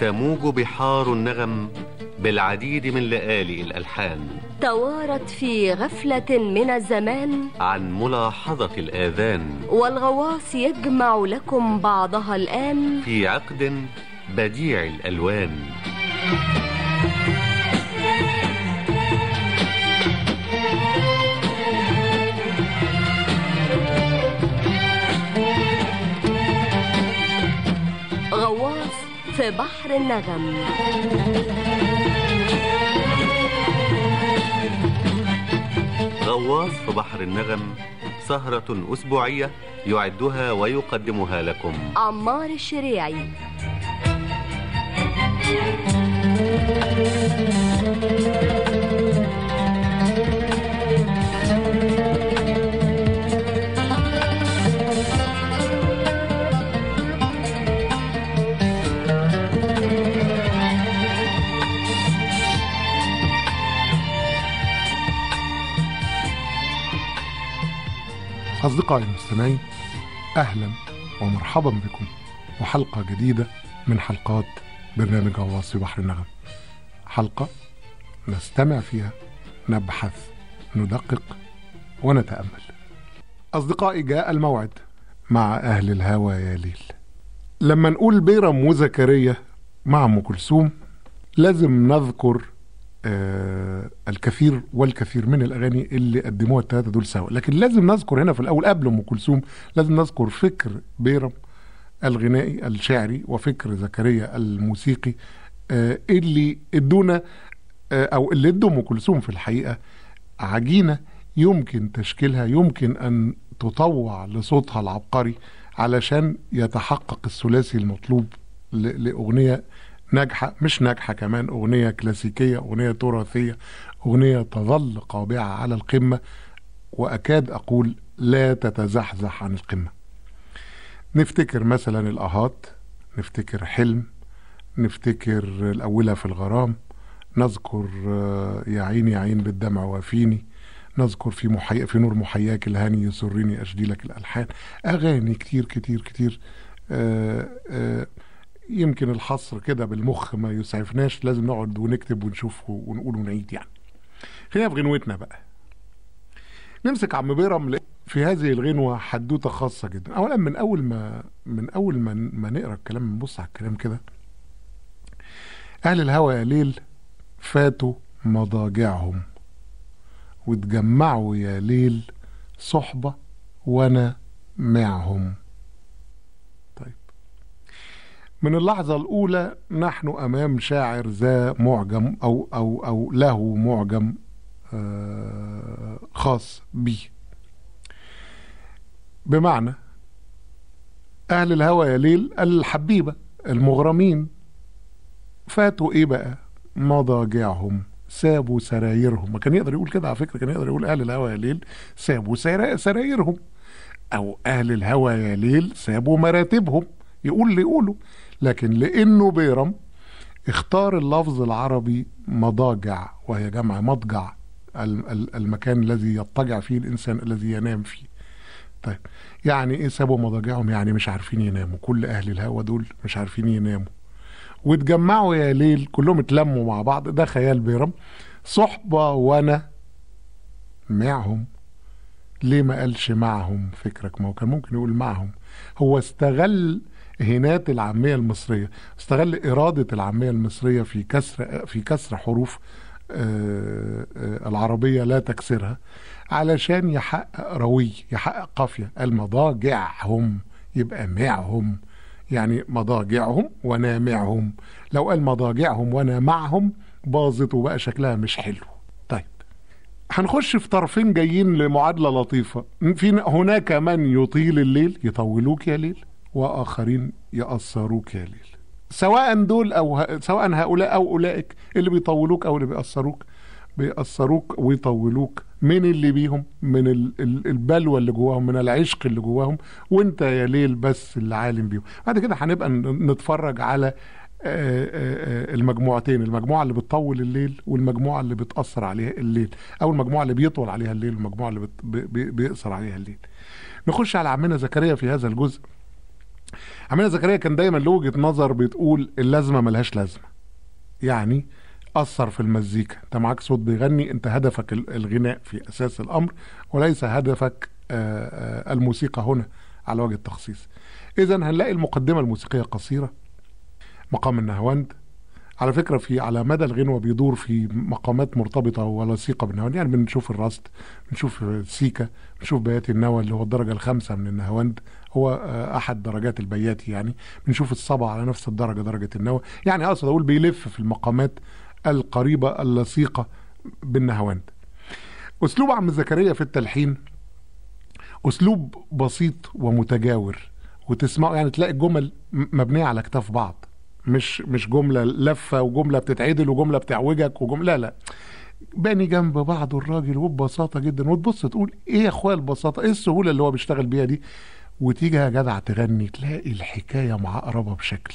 تموج بحار النغم بالعديد من لآلئ الألحان. توارت في غفلة من الزمان. عن ملاحظة الآذان. والغواص يجمع لكم بعضها الآن. في عقد بديع الألوان. غواص في بحر النغم. غواص في بحر النغم سهرة أسبوعية يعدها ويقدمها لكم. عمار الشريعي. أصدقائي المستمعين أهلا ومرحبا بكم وحلقة جديدة من حلقات برنامج غواص في بحر النغم. حلقة نستمع فيها نبحث ندقق ونتأمل. أصدقائي جاء الموعد مع أهل الهوى يا ليل. لما نقول بيرم وزكريا مع أم كلثوم لازم نذكر آه الكثير والكثير من الأغاني اللي قدموها الثلاثه دول سوا. لكن لازم نذكر هنا في الأول قبل أم كلثوم لازم نذكر فكر بيرم الغنائي الشعري وفكر زكريا الموسيقي آه اللي ادونا آه أو اللي ادوا أم كلثوم في الحقيقة عجينة يمكن تشكيلها يمكن أن تطوع لصوتها العبقري علشان يتحقق الثلاثي المطلوب لأغنية ناجحة مش ناجحة كمان أغنية كلاسيكية أغنية تراثية أغنية تظل قابعة على القمة وأكاد أقول لا تتزحزح عن القمة. نفتكر مثلا الأهات نفتكر حلم نفتكر الأولى في الغرام نذكر آه، يا عيني يا عين بالدمع وافيني نذكر في محي... في نور محياك الهاني يسرني أشدي لك الألحان. أغاني كتير كتير كتير آه آه يمكن الحصر كده بالمخ ما يسعفناش لازم نقعد ونكتب ونشوف ونقول ونعيد يعني. خلينا في غنوتنا بقى. نمسك عم بيرم في هذه الغنوة حدوتة خاصة جدا. أولا من أول ما من أول ما, ما نقرأ الكلام نبص على الكلام كده. أهل الهوى يا ليل فاتوا مضاجعهم واتجمعوا يا ليل صحبة وأنا معهم. من اللحظة الأولى نحن أمام شاعر ذا معجم أو أو أو له معجم آه، خاص به بمعنى أهل الهوى يا ليل الحبيبة المغرمين. فاتوا إيه بقى؟ مضاجعهم سابوا سرايرهم. ما كان يقدر يقول كده على فكرة كان يقدر يقول أهل الهوى يا ليل سابوا سرا- سرايرهم. أو أهل الهوى يا ليل سابوا مراتبهم. يقول اللي يقوله. لكن لأنه بيرم اختار اللفظ العربي مضاجع وهي جمع مضجع ال- ال- المكان الذي يضطجع فيه الإنسان الذي ينام فيه. طيب. يعني إيه سابوا مضاجعهم؟ يعني مش عارفين يناموا. كل أهل الهوى دول مش عارفين يناموا. واتجمعوا يا ليل كلهم اتلموا مع بعض. ده خيال بيرم. صحبة وأنا معهم. ليه ما قالش معهم؟ فكرك ما هو كان ممكن يقول معهم. هو استغل هنات العامية المصرية استغل إرادة العامية المصرية في كسر في كسر حروف آه، آه، العربية لا تكسرها. علشان يحقق روي يحقق قافية. المضاجعهم يبقى معهم. يعني مضاجعهم وأنا معهم. لو قال مضاجعهم وأنا معهم باظت وبقى شكلها مش حلو. طيب هنخش في طرفين جايين لمعادلة لطيفة. في هناك من يطيل الليل؟ يطولوك يا ليل وآخرين يأثروك يا ليل. سواء دول أو ه... سواء هؤلاء أو أولئك اللي بيطولوك أو اللي بيأثروك بيأثروك ويطولوك. من اللي بيهم؟ من ال- ال- البلوى اللي جواهم من العشق اللي جواهم وانت يا ليل بس اللي عالم بيهم. بعد كده هنبقى نتفرج على آه، آه، آه، المجموعتين المجموعة اللي بتطول الليل والمجموعة اللي بتأثر عليها الليل أو المجموعة اللي بيطول عليها الليل والمجموعة اللي بيقصر عليها الليل. نخش على عمنا زكريا في هذا الجزء. عمنا زكريا كان دايما له وجهة نظر بتقول اللازمة ملهاش لازمة. يعني أثر في المزيكا. أنت معاك صوت بيغني أنت هدفك ال- الغناء في أساس الأمر وليس هدفك آه، آه، الموسيقى هنا على وجه التخصيص. إذا هنلاقي المقدمة الموسيقية قصيرة مقام النهاوند. على فكرة في على مدى الغنوة بيدور في مقامات مرتبطة ولصيقة بالنهاوند. يعني بنشوف الرست بنشوف السيكا بنشوف بياتي النوى اللي هو الدرجة الخامسة من النهاوند. هو آه، أحد درجات البياتي يعني. بنشوف الصبا على نفس الدرجة درجة النوى. يعني أقصد أقول بيلف في المقامات القريبة اللصيقة بالنهاوند أسلوب عم زكريا في التلحين أسلوب بسيط ومتجاور وتسمعه يعني تلاقي الجمل مبنية على كتاف بعض مش مش جملة لفة وجملة بتتعدل وجملة بتعوجك وجملة لا لا. باني جنب بعض الراجل وببساطة جدا وتبص تقول إيه يا إخويا البساطة؟ إيه السهولة اللي هو بيشتغل بيها دي؟ وتيجي يا جدع تغني تلاقي الحكاية معقربة بشكل.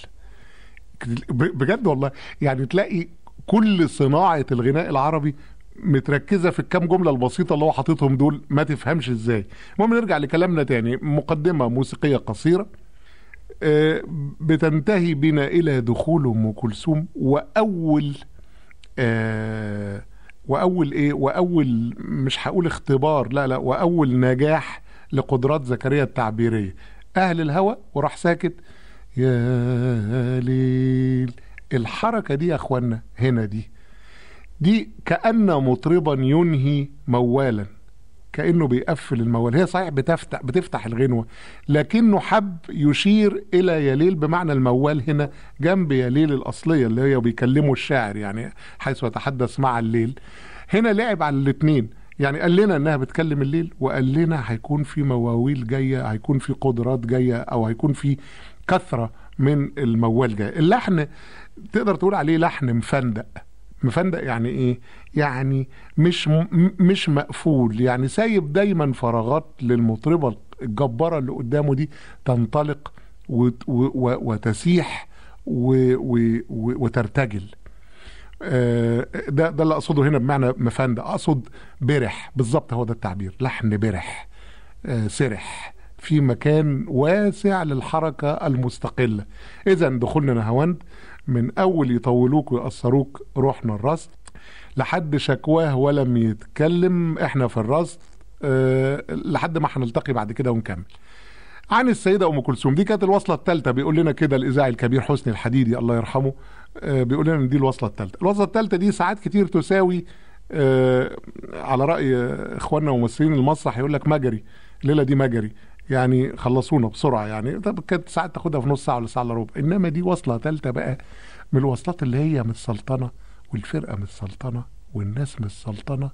بجد والله يعني تلاقي كل صناعة الغناء العربي متركزة في الكام جملة البسيطة اللي هو حاططهم دول ما تفهمش إزاي. المهم نرجع لكلامنا تاني مقدمة موسيقية قصيرة آه، بتنتهي بنا إلى دخول أم كلثوم وأول آه، وأول إيه؟ وأول مش هقول اختبار لا لا وأول نجاح لقدرات زكريا التعبيرية. أهل الهوى وراح ساكت يا ليل الحركة دي يا أخوانا هنا دي دي كأن مطربا ينهي موالا كأنه بيقفل الموال. هي صحيح بتفتح بتفتح الغنوة لكنه حب يشير إلى يليل بمعنى الموال هنا جنب يليل الأصلية اللي هي بيكلمه الشاعر يعني حيث يتحدث مع الليل. هنا لعب على الاثنين يعني قال لنا إنها بتكلم الليل وقال لنا هيكون في مواويل جاية هيكون في قدرات جاية أو هيكون في كثرة من الموال جاية اللحن تقدر تقول عليه لحن مفندق. مفندق يعني إيه؟ يعني مش مش مقفول. يعني سايب دايما فراغات للمطربة الجبارة اللي قدامه دي تنطلق وتسيح وترتجل. آه، ده ده اللي أقصده هنا بمعنى مفندق. أقصد برح. بالظبط هو ده التعبير. لحن برح. آه، سرح. في مكان واسع للحركة المستقلة. إذا دخولنا نهاوند من أول يطولوك ويقصروك روحنا الرصد. لحد شكواه ولم يتكلم إحنا في الرصد أه لحد ما هنلتقي بعد كده ونكمل. عن السيدة أم كلثوم دي كانت الوصلة الثالثة. بيقول لنا كده الإذاعي الكبير حسني الحديدي الله يرحمه آه، بيقول لنا إن دي الوصلة الثالثة. الوصلة الثالثة دي ساعات كتير تساوي آه، على رأي إخواننا ممثلين المسرح يقول لك مجري الليلة دي مجري. يعني خلصونا بسرعة يعني. طب كانت ساعات تاخدها في نص ساعة ولا ساعة إلا ربع. إنما دي وصلة ثالثة بقى من الوصلات اللي هي متسلطنة والفرقة متسلطنة والناس متسلطنة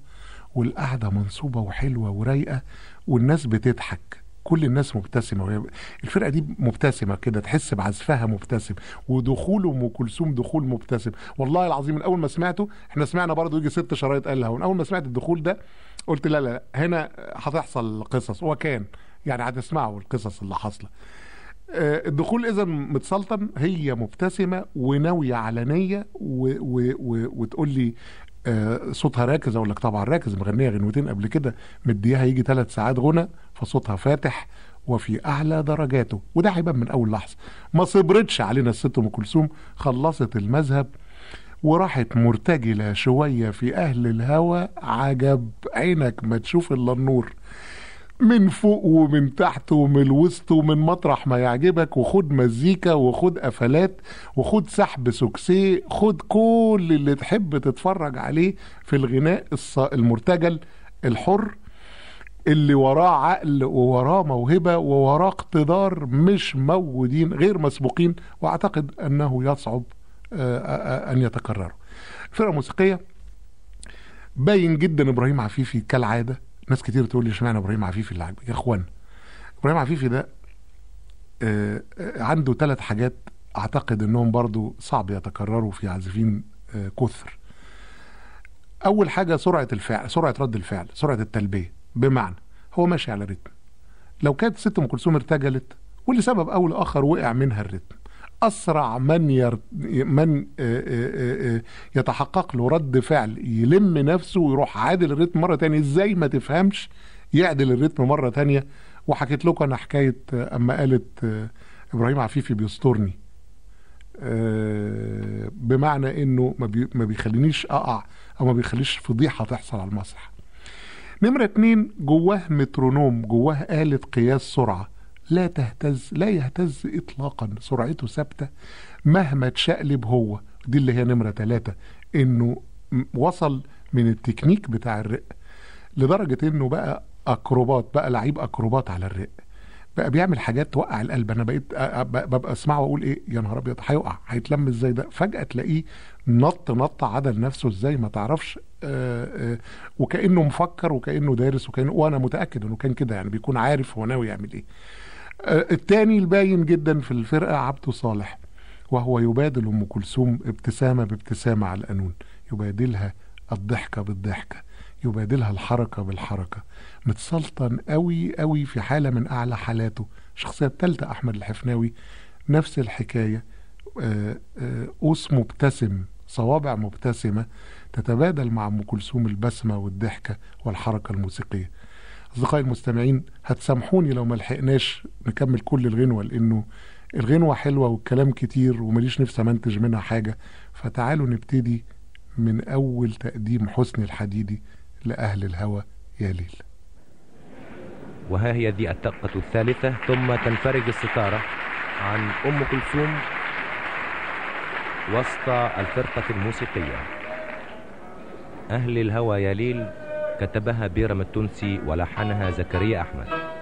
والقعدة منصوبة وحلوة ورايقة والناس بتضحك. كل الناس مبتسمة. وهي الفرقة دي مبتسمة كده تحس بعزفها مبتسم. ودخول أم كلثوم دخول مبتسم. والله العظيم من أول ما سمعته إحنا سمعنا برضو يجي ست شرايط قالها. ومن أول ما سمعت الدخول ده قلت لا لا هنا هتحصل قصص. وكان يعني هتسمعوا القصص اللي حاصلة. آه، الدخول إذا متسلطن هي مبتسمة وناوية على نيه وتقول لي آه، صوتها راكز. أقول لك طبعا راكز مغنية غنوتين قبل كده مديها يجي ثلاث ساعات غنى فصوتها فاتح وفي أعلى درجاته. وده هيبان من أول لحظة. ما صبرتش علينا الست أم كلثوم خلصت المذهب وراحت مرتجلة شوية في أهل الهوى. عجب عينك ما تشوف إلا النور. من فوق ومن تحت ومن الوسط ومن مطرح ما يعجبك وخد مزيكا وخد قفلات وخد سحب سوكسيه خد كل اللي تحب تتفرج عليه في الغناء المرتجل الحر اللي وراه عقل ووراه موهبة ووراه اقتدار مش موجودين غير مسبوقين وأعتقد أنه يصعب آه، آه، آه، أن يتكرروا. فرقة موسيقية باين جدا إبراهيم عفيفي كالعادة ناس كتير تقول لي اشمعنى إبراهيم عفيفي اللي عاجبك؟ يا إخوان إبراهيم عفيفي ده آه، آه، عنده ثلاث حاجات أعتقد إنهم برضو صعب يتكرروا في عازفين آه، كثر. أول حاجة سرعة الفعل سرعة رد الفعل سرعة التلبية. بمعنى هو ماشي على رتم. لو كانت ست أم كلثوم ارتجلت ولسبب أو لآخر وقع منها الرتم. أسرع من ير... من يتحقق له رد فعل يلم نفسه ويروح عادل الريتم مرة تانية. إزاي ما تفهمش يعدل الريتم مرة تانية؟ وحكيت لكم أنا حكاية أما قالت آه، إبراهيم عفيفي بيسترني. آه، بمعنى إنه ما, بي... ما بيخلينيش أقع أو ما بيخليش فضيحة تحصل على المسرح نمرة اتنين جواه مترونوم جواه آلة قياس سرعة. لا تهتز لا يهتز إطلاقا سرعته ثابتة مهما تشقلب هو. دي اللي هي نمرة تلاتة إنه م- وصل من التكنيك بتاع الرق لدرجة إنه بقى أكروبات بقى لعيب أكروبات على الرق. بقى بيعمل حاجات توقع القلب. أنا بقيت ببقى أسمعه وأقول إيه؟ يا نهار أبيض هيقع هيتلم إزاي ده؟ فجأة تلاقيه نط نط عدل نفسه إزاي؟ ما تعرفش. آه، آه، وكأنه مفكر وكأنه دارس وكأنه وأنا متأكد إنه كان كده يعني بيكون عارف هو ناوي يعمل إيه. آه، التاني الباين جدا في الفرقة عبده صالح وهو يبادل أم كلثوم ابتسامة بابتسامة على القانون يبادلها الضحكة بالضحكة يبادلها الحركة بالحركة. متسلطن قوي قوي في حالة من أعلى حالاته. الشخصيه الثالثه أحمد الحفناوي نفس الحكاية. آه، آه، قوس مبتسم صوابع مبتسمة تتبادل مع أم كلثوم البسمة والضحكة والحركة الموسيقية. أصدقائي المستمعين هتسامحوني لو ما لحقناش نكمل كل الغنوة لأنه الغنوة حلوة والكلام كتير ومليش نفسي أمنتج منها حاجة. فتعالوا نبتدي من أول تقديم حسني الحديدي لأهل الهوى يا ليل. وها هي ذي الدقة الثالثة ثم تنفرج الستارة عن أم كلثوم وسط الفرقة الموسيقية. أهل الهوى يا ليل كتبها بيرم التونسي ولحنها زكريا أحمد.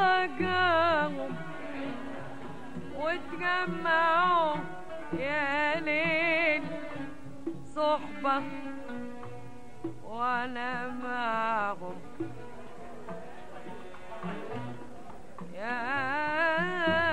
تلاقاهم وتجمعوا يا صحبة وأنا معهم. يا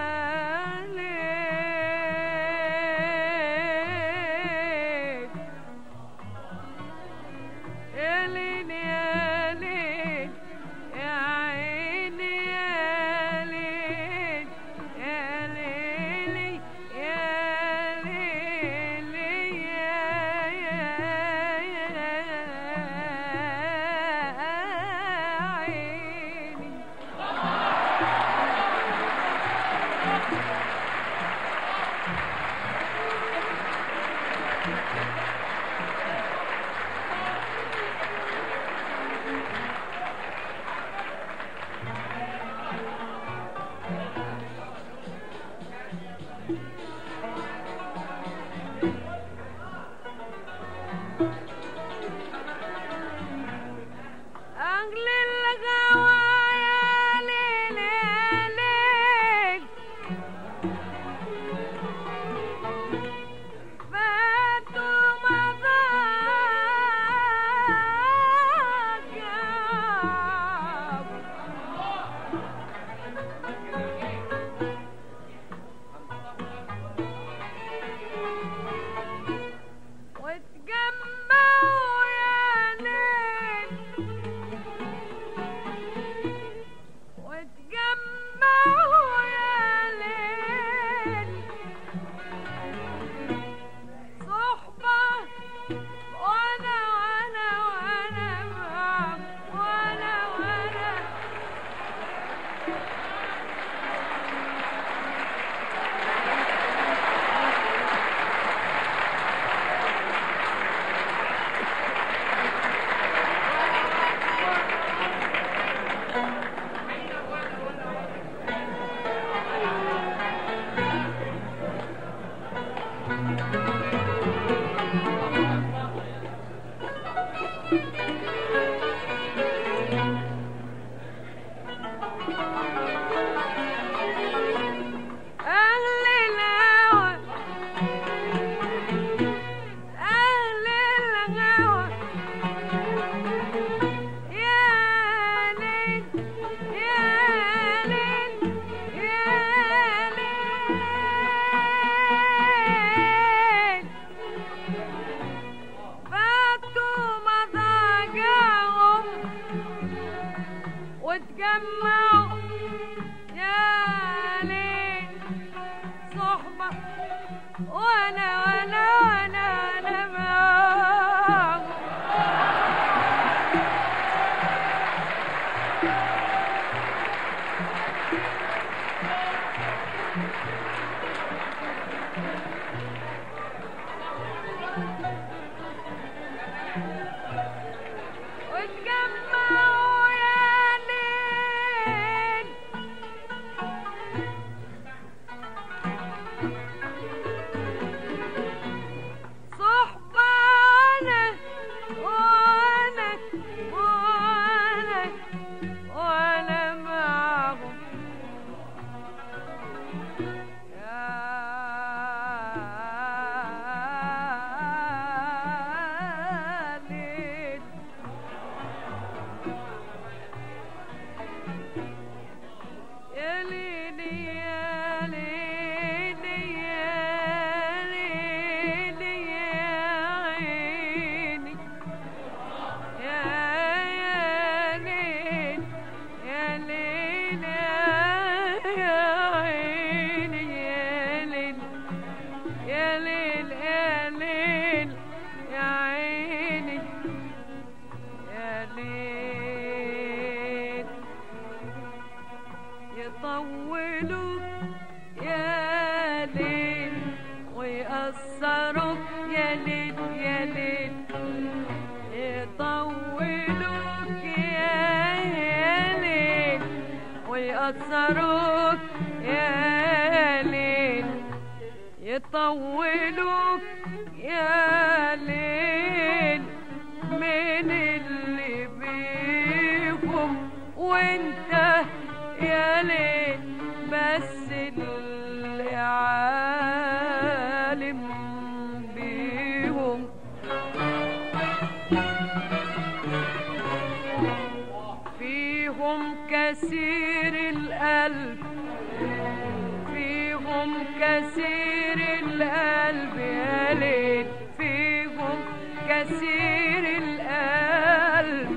كثير القلب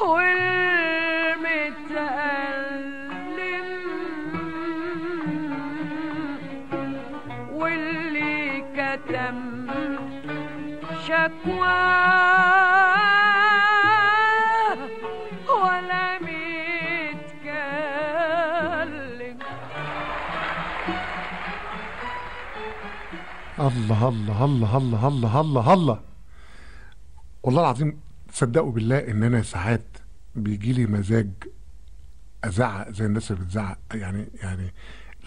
والمتألم واللي كتم شكواه الله الله الله الله الله الله الله. والله العظيم تصدقوا بالله ان أنا ساعات بيجي لي مزاج أزعق زي الناس اللي بتزعق. يعني يعني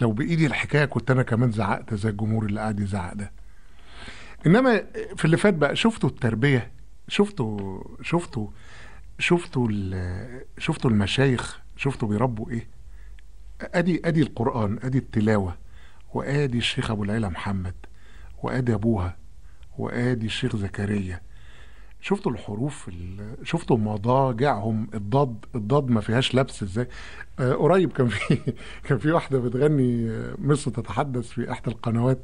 لو بإيدي الحكاية كنت أنا كمان زعقت زي الجمهور اللي قاعد يزعق ده. إنما في اللي فات بقى شفتوا التربية شفتوا شفتوا شفتوا شفتوا المشايخ شفتوا بيربوا إيه؟ أدي أدي القرآن أدي التلاوة وآدي الشيخ أبو العلا محمد وآدي أبوها وآدي الشيخ زكريا شفتوا الحروف ال- شفتوا مضاجعهم؟ الضاد الضاد ما فيهاش لبس إزاي؟ آه قريب كان في كان في واحدة بتغني آه، مصر تتحدث في إحدى القنوات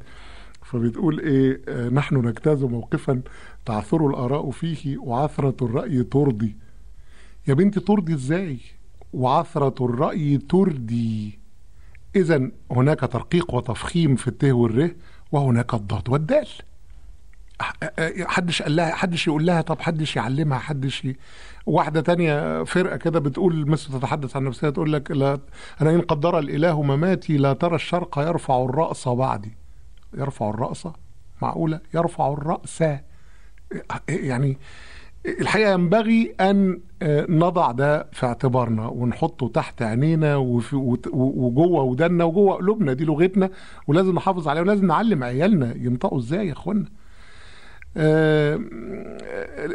فبتقول إيه؟ آه نحن نجتاز موقفا تعثر الآراء فيه وعثرة الرأي ترضي. يا بنتي ترضي إزاي؟ وعثرة الرأي تردي اذا هناك ترقيق وتفخيم في الته والره وهناك الضاد والدال. حدش قال لها حدش يقول لها طب حدش يعلمها حدش ي... واحدة تانية فرقة كده بتقول مثل تتحدث عن نفسها تقول لك لا أنا إن قدر الإله مماتي لا ترى الشرق يرفع الرأس بعدي. يرفع الرأس؟ معقولة؟ يرفع الرأس. يعني الحقيقة ينبغي أن آه، نضع ده في اعتبارنا ونحطه تحت عينينا وجوه ودنا وجوه قلوبنا. دي لغتنا ولازم نحافظ عليها ولازم نعلم عيالنا ينطقوا إزاي يا إخوانا؟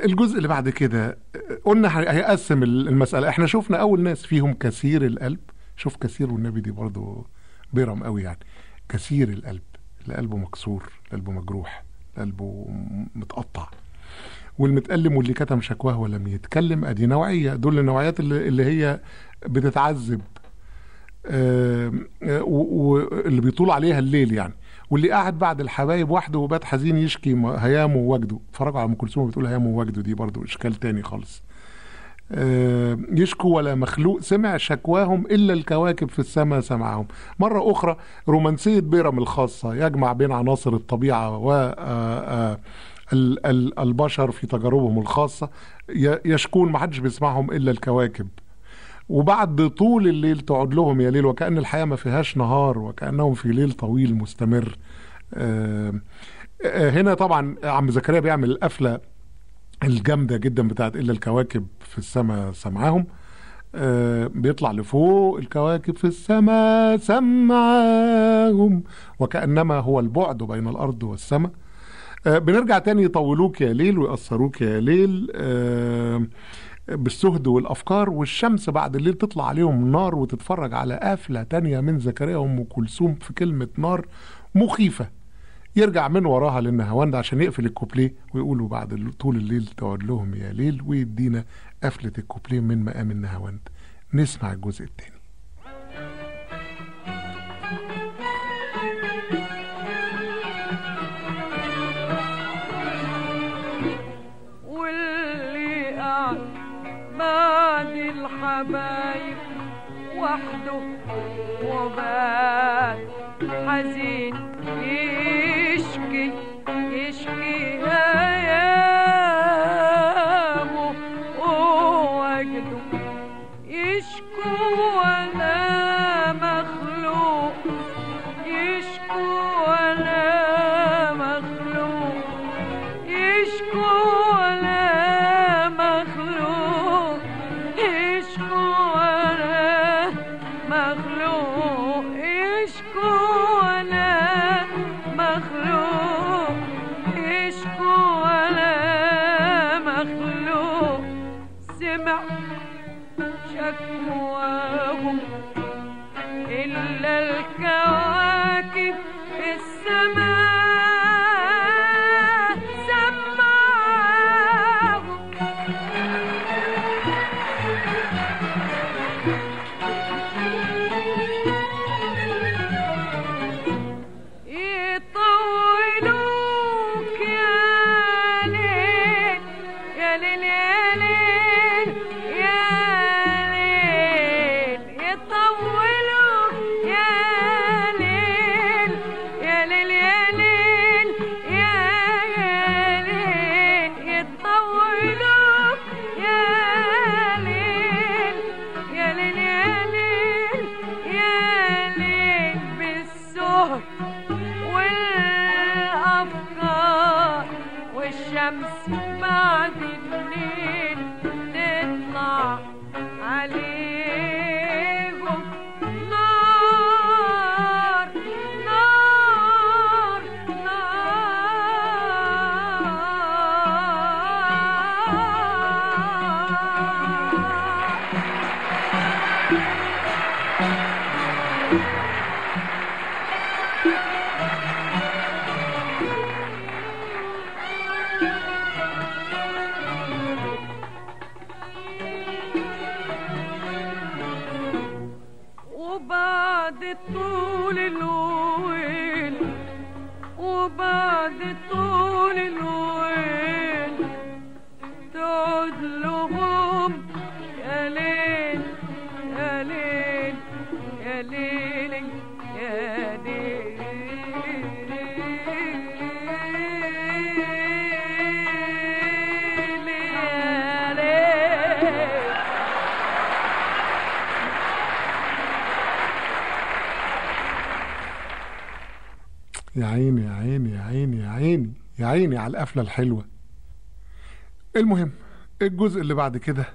الجزء اللي بعد كده آه، قلنا هي- هيقسم المسألة. إحنا شفنا أول ناس فيهم كثير القلب. شوف كثير والنبي دي برضو بيرم قوي يعني. كثير القلب. اللي قلبه مكسور قلبه مجروح قلبه متقطع. والمتألم واللي كتم شكواه ولم يتكلم أدي نوعية. دول النوعيات اللي, اللي هي بتتعذب. آه، و- واللي بيطول عليها الليل يعني. واللي قاعد بعد الحبايب وحده وبات حزين يشكي هيامه ووجده. اتفرجوا على ام كلثوم بتقول هيامه ووجده دي برضو إشكال تاني خالص. آه، يشكو ولا مخلوق سمع شكواهم إلا الكواكب في السماء سمعهم. مرة أخرى رومانسية بيرم الخاصة يجمع بين عناصر الطبيعة و آه، آه، ال- ال- البشر في تجاربهم الخاصة. ي- يشكون ما حدش بيسمعهم إلا الكواكب. وبعد طول الليل تقعد لهم يا ليل وكأن الحياة ما فيهاش نهار وكأنهم في ليل طويل مستمر. آه، آه، هنا طبعا عم زكريا بيعمل القفلة الجامدة جدا بتاعت إلا الكواكب في السماء سمعاهم. آه، بيطلع لفوق الكواكب في السماء سمعاهم وكأنما هو البعد بين الأرض والسماء. بنرجع تاني يطولوك يا ليل ويقصروك يا ليل. آه، بالسهد والأفكار والشمس بعد الليل تطلع عليهم نار وتتفرج على قافلة تانية من زكريا وام كلثوم في كلمة نار مخيفة. يرجع من وراها للنهاوند عشان يقفل الكوبليه ويقولوا بعد طول الليل تقعد لهم يا ليل ويدينا قفلة الكوبليه من مقام النهاوند. نسمع الجزء التاني. الحبايب وحده وبات حزين يشكي يشكي هيامه والأفكار والشمس بعد عيني على القفلة الحلوة. المهم الجزء اللي بعد كده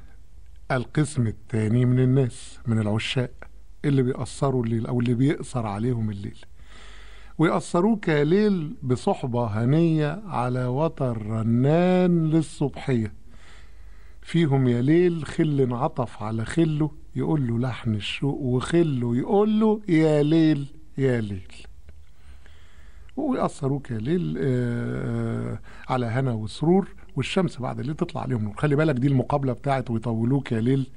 القسم التاني من الناس من العشاق اللي بيأثروا الليل أو اللي بيأثر عليهم الليل. ويأثروه كليل بصحبة هنية على وتر رنان للصبحية. فيهم يا ليل خل عطف على خله يقول له لحن الشوق وخله يقول له يا ليل يا ليل. ويأثروك ليل آه، على هنا وسرور والشمس بعد الليل تطلع عليهم نور. خلي بالك دي المقابلة بتاعت ويطولوك يا ليل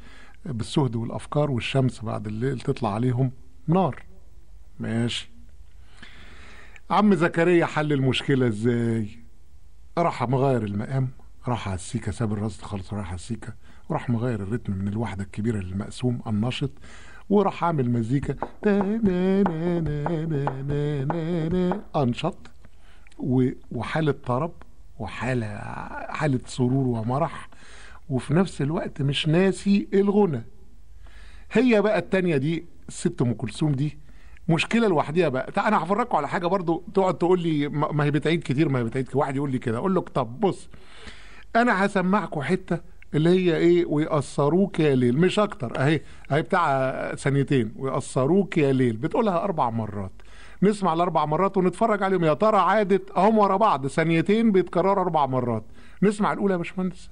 بالسهد والأفكار والشمس بعد الليل تطلع عليهم نار. ماشي. عم زكريا حل المشكلة إزاي؟ راح مغير المقام راح على السيكة ساب الرصد خالص وراح على السيكة وراح مغير الريتم من الوحدة الكبيرة للمقسوم النشط وراح عامل مزيكا. انشط. و- وحالة طرب وحالة حالة سرور ومرح. وفي نفس الوقت مش ناسي الغنى. هي بقى التانية دي الست أم كلثوم دي مشكلة لوحديها بقى. أنا هفرجكم على حاجة برضو تقعد تقول لي ما هي بتعيد كتير ما هي بتعيد كتير. واحد يقول لي كده. أقول لك طب بص أنا هسمعكم حتة اللي هي إيه؟ ويقصروك يا ليل. مش أكتر. أهي أهي بتاع ثانيتين. ويقصروك يا ليل. بتقولها أربع مرات. نسمع الأربع مرات ونتفرج عليهم. يا ترى عادت اهم ورا بعض. ثانيتين بيتكرروا أربع مرات. نسمع الأولى يا باشمهندس.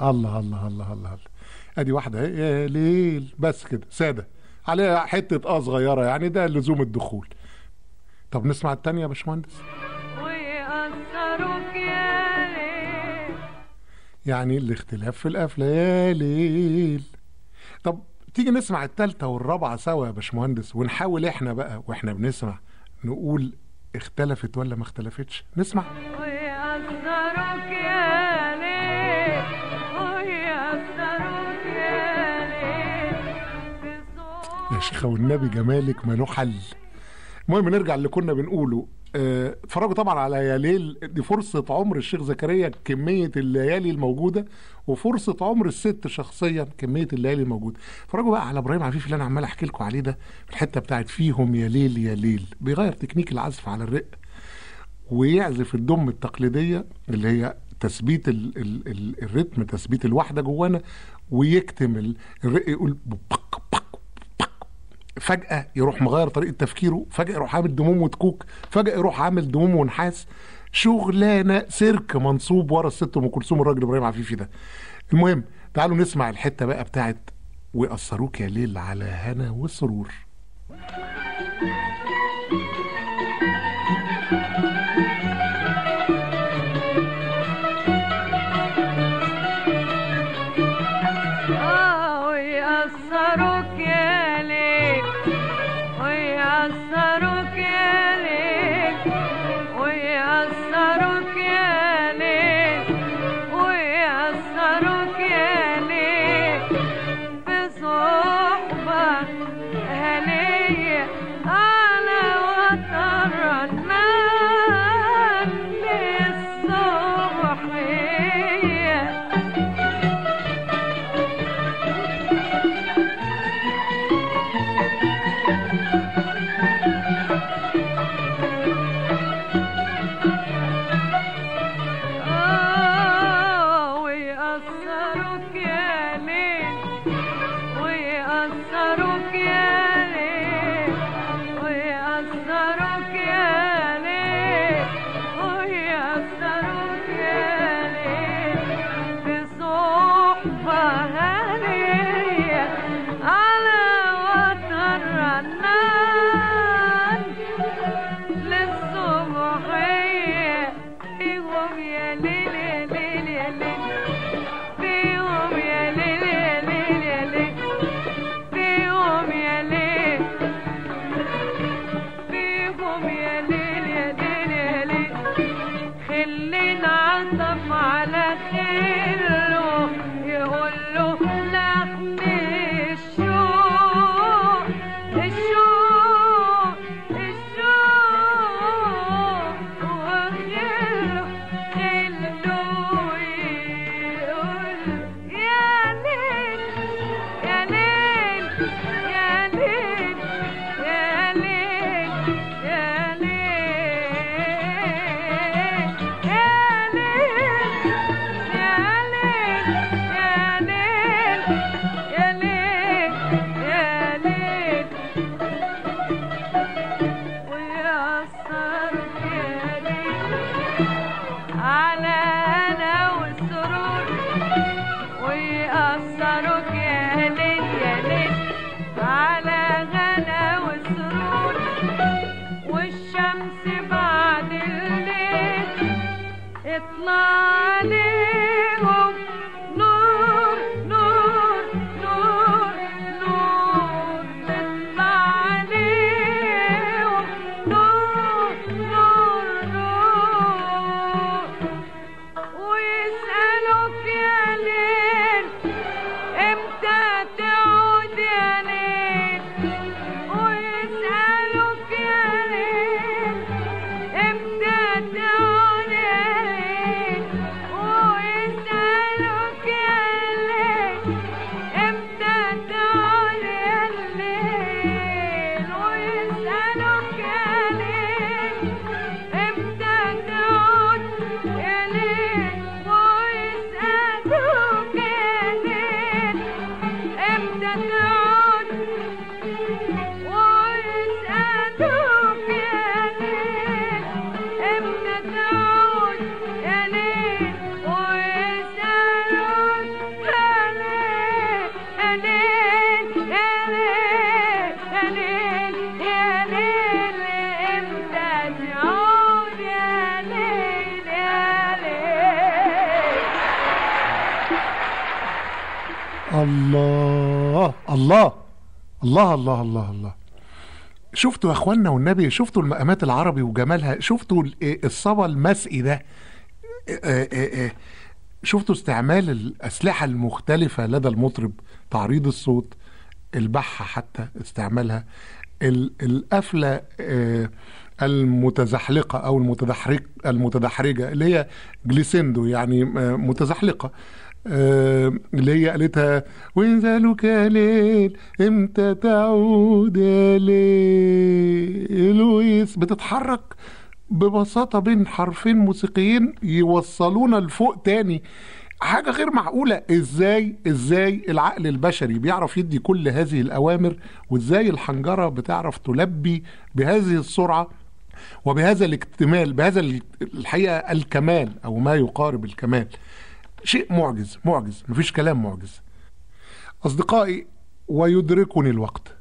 آه الله الله الله الله الله. أدي واحدة أهي. يا ليل. بس كده. سادة. عليها حتة آه صغيرة. يعني ده لزوم الدخول. طب نسمع التانية يا باشمهندس. يا ليل يعني الاختلاف في القفله يا ليل طب تيجي نسمع التالتة والرابعة سوا يا باشمهندس ونحاول إحنا بقى وإحنا بنسمع نقول اختلفت ولا ما اختلفتش. نسمع. يا ليل ويأثروك يا ليل يا شيخة والنبي جمالك ماله حل المهم نرجع اللي كنا بنقوله. آه، اتفرجوا طبعا على يا ليل دي فرصة عمر الشيخ زكريا كمية الليالي الموجودة وفرصة عمر الست شخصيا كمية الليالي الموجودة. اتفرجوا بقى على إبراهيم عفيف اللي أنا عمال أحكي لكم عليه ده الحتة بتاعت فيهم يا ليل يا ليل. بيغير تكنيك العزف على الرق ويعزف الدم التقليدية اللي هي تثبيت ال ال ال الريتم تثبيت الوحدة جوانا ويكتم ال- الرق يقول بق فجأة يروح مغير طريقة تفكيره فجأة يروح عامل دموم وتكوك فجأة يروح عامل دموم ونحاس. شغلانة سيرك منصوب ورا الست أم كلثوم الراجل إبراهيم عفيفي ده. المهم تعالوا نسمع الحتة بقى بتاعت ويأثروك يا ليل على هنا وسرور آه الله الله الله الله. شفتوا يا اخوانا والنبي؟ شفتوا المقامات العربي وجمالها؟ شفتوا إيه الصبا المسئي ده؟ إيه إيه. شفتوا استعمال الأسلحة المختلفة لدى المطرب؟ تعريض الصوت البحة حتى استعمالها. ال- القفلة آه، المتزحلقة أو المتدحرج المتدحرجة اللي هي جليسندو يعني آه، متزحلقة. آه، اللي هي قالتها وينزلك يا ليل إمتى تعود يا ليل؟ لويس بتتحرك ببساطة بين حرفين موسيقيين يوصلونا لفوق تاني. حاجة غير معقولة إزاي إزاي العقل البشري بيعرف يدي كل هذه الأوامر وإزاي الحنجرة بتعرف تلبي بهذه السرعة وبهذا الاكتمال بهذا ال- الحقيقة الكمال أو ما يقارب الكمال. شيء معجز معجز مفيش كلام معجز. أصدقائي ويدركني الوقت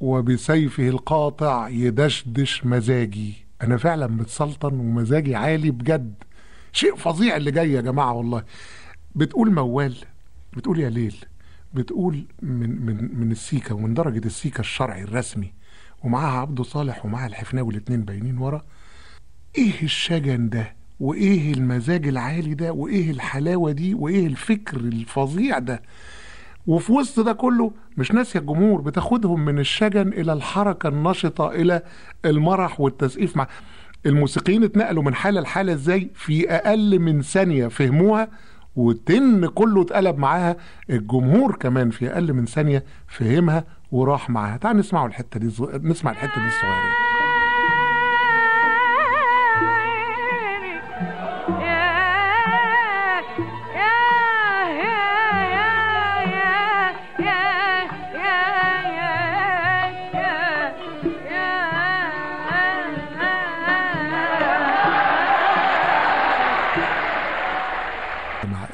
وبسيفه القاطع يدشدش مزاجي. أنا فعلا متسلطن ومزاجي عالي بجد. شيء فظيع اللي جاي يا جماعة والله. بتقول موال بتقول يا ليل بتقول من من من السيكا ومن درجة السيكا الشرعي الرسمي ومعاها عبده صالح ومعاها الحفناوي الاتنين باينين ورا. إيه الشجن ده؟ وإيه المزاج العالي ده؟ وإيه الحلاوة دي؟ وإيه الفكر الفظيع ده؟ وفي وسط ده كله مش ناسية الجمهور بتاخدهم من الشجن إلى الحركة النشطة إلى المرح والتسقيف مع الموسيقيين اتنقلوا من حالة لحالة إزاي؟ في أقل من ثانية فهموها والتن كله اتقلب معاها الجمهور كمان في أقل من ثانية فهمها وراح معاها. تعال نسمعوا الحتة دي نسمع الحتة دي الصغيرة.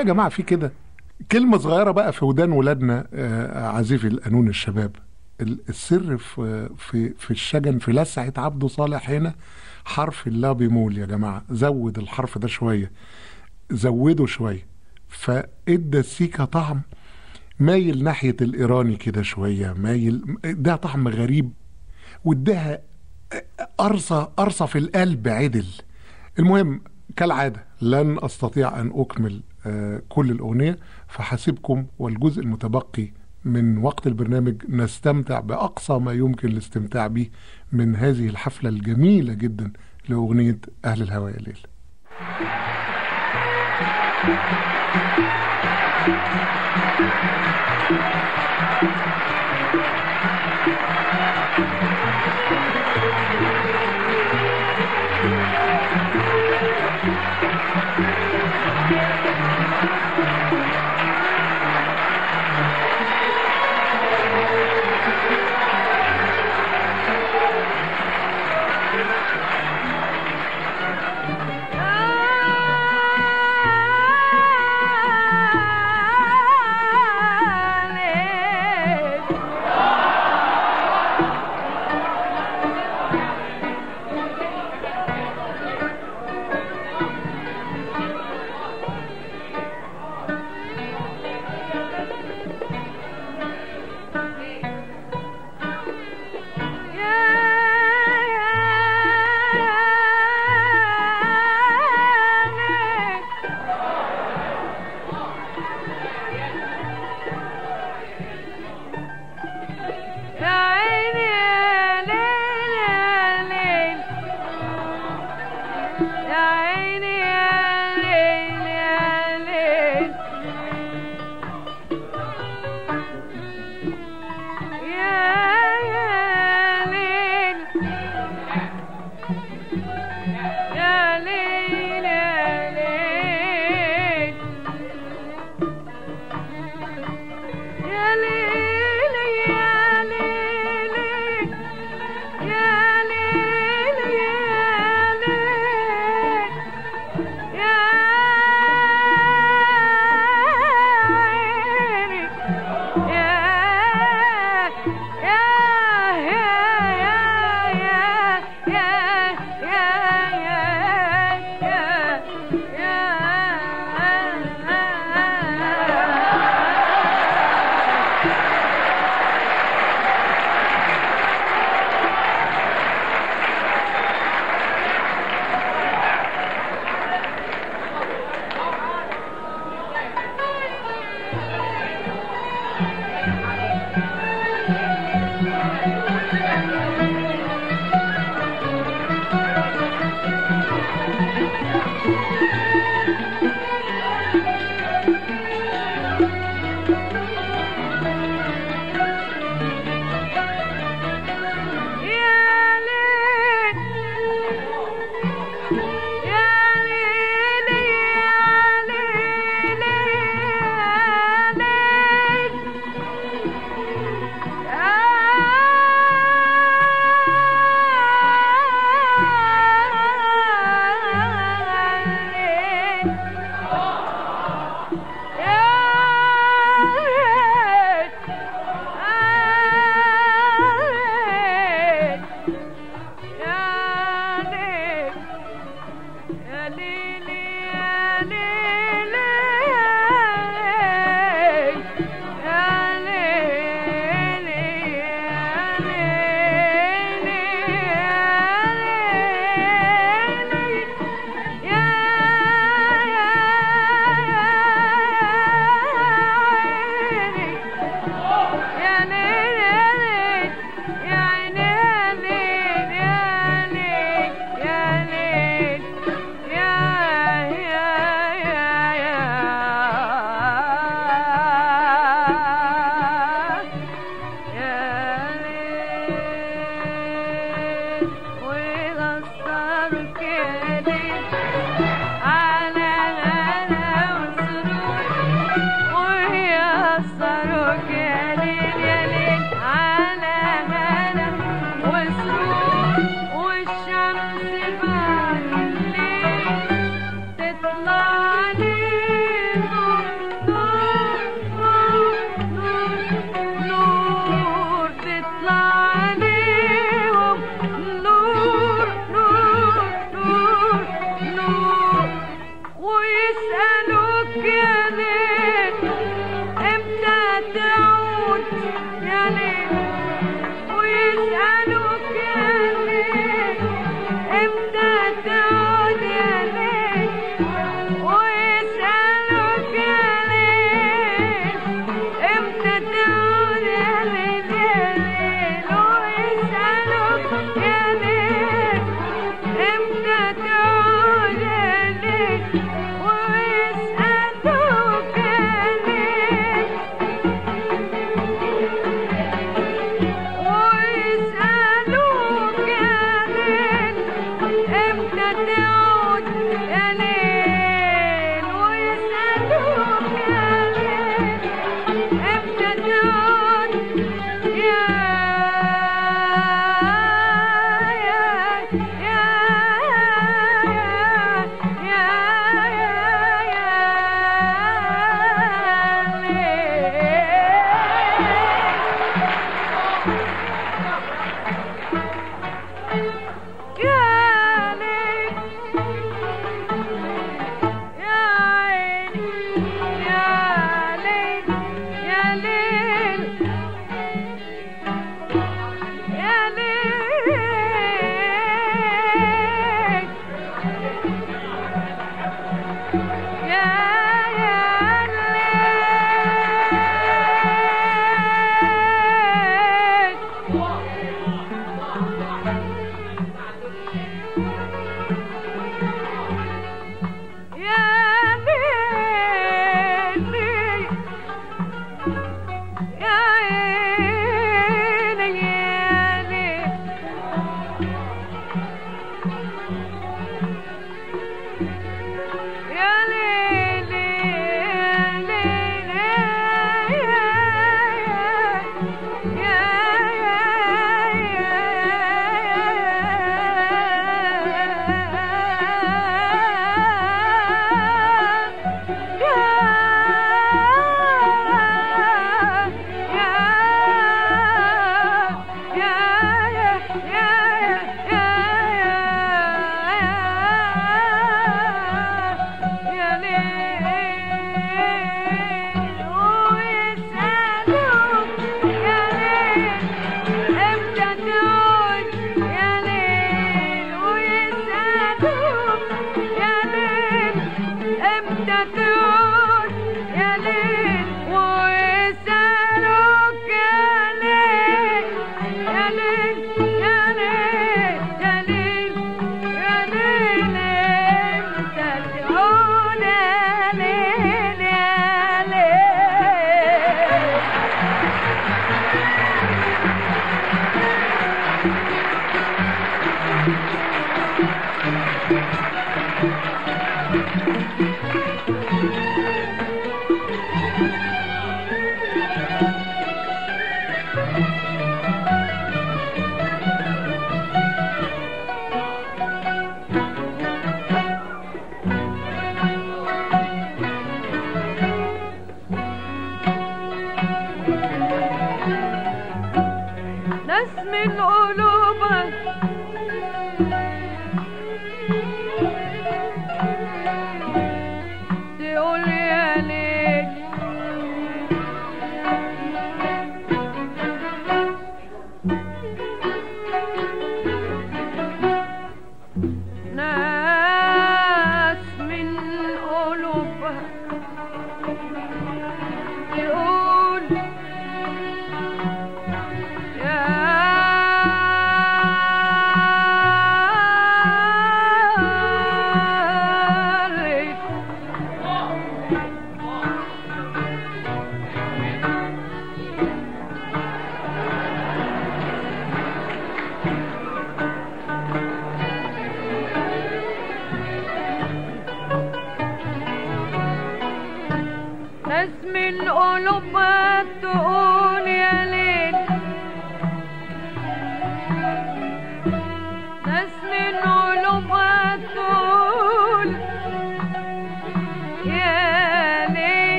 يا جماعة في كده. كلمة صغيرة بقى في ودان ولادنا آه، عزيزي القانون الشباب. ال- السر في في في الشجن في لسعة عبده صالح هنا حرف اللا بيمول يا جماعة. زود الحرف ده شوية. زوده شوية. فإدى السيكا طعم مايل ناحية الإيراني كده شوية. مايل ده طعم غريب. واداها قرصة قرصة في القلب عدل. المهم كالعادة لن أستطيع أن أكمل آه، كل الأغنية فحسيبكم والجزء المتبقي من وقت البرنامج نستمتع بأقصى ما يمكن الاستمتاع به من هذه الحفلة الجميلة جدا لأغنية أهل الهوى يا ليل Thank you. Ali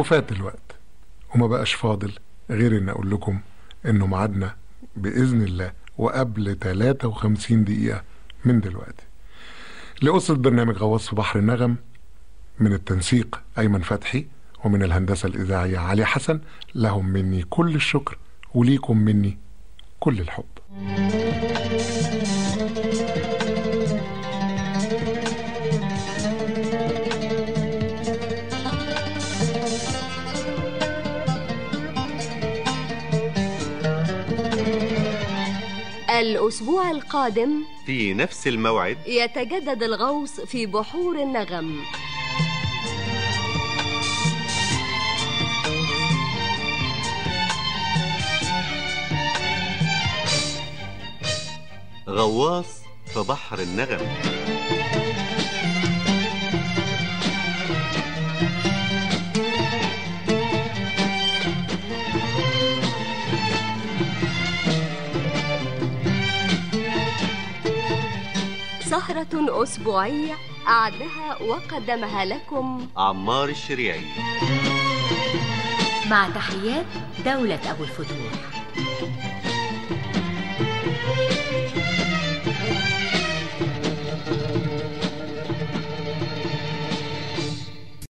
وفات الوقت. وما بقاش فاضل غير إن أقول لكم إنه ميعادنا بإذن الله وقبل 53 دقيقة من دلوقتي. لأسرة برنامج غواص في بحر النغم من التنسيق أيمن فتحي ومن الهندسة الإذاعية علي حسن. لهم مني كل الشكر وليكم مني كل الحب. الأسبوع القادم في نفس الموعد. يتجدد الغوص في بحور النغم. غواص في بحر النغم. سهرة أسبوعية أعدها وقدمها لكم. عمار الشريعي. مع تحيات دولة أبو الفتوح.